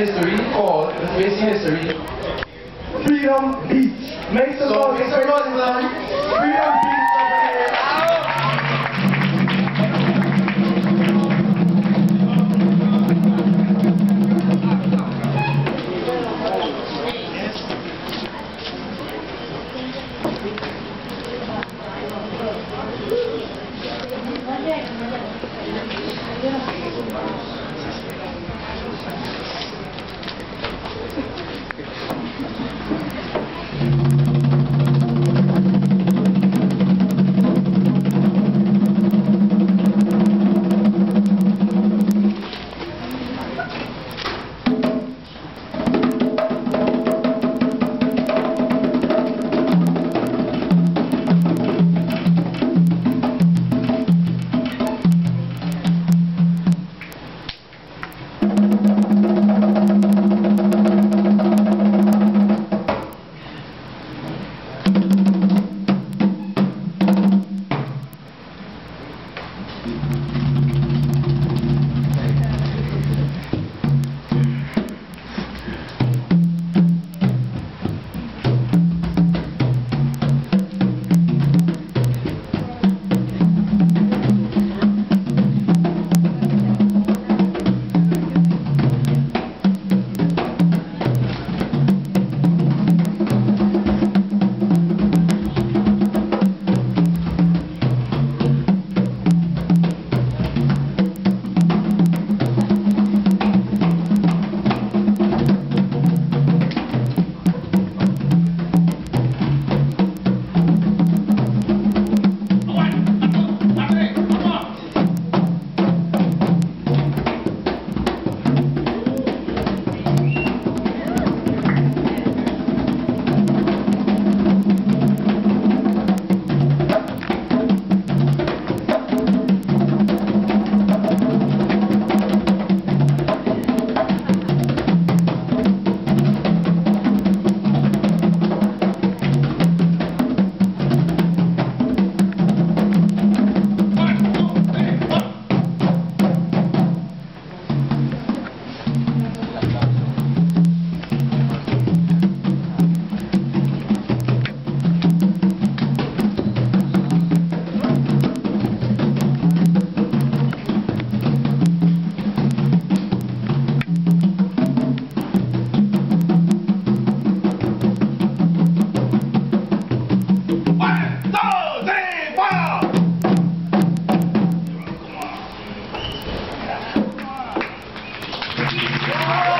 history called the Face History Freedom Beats. Make some so noise. Make some noise. Freedom Beats. Thank you. よろしくお願いします。Thank you.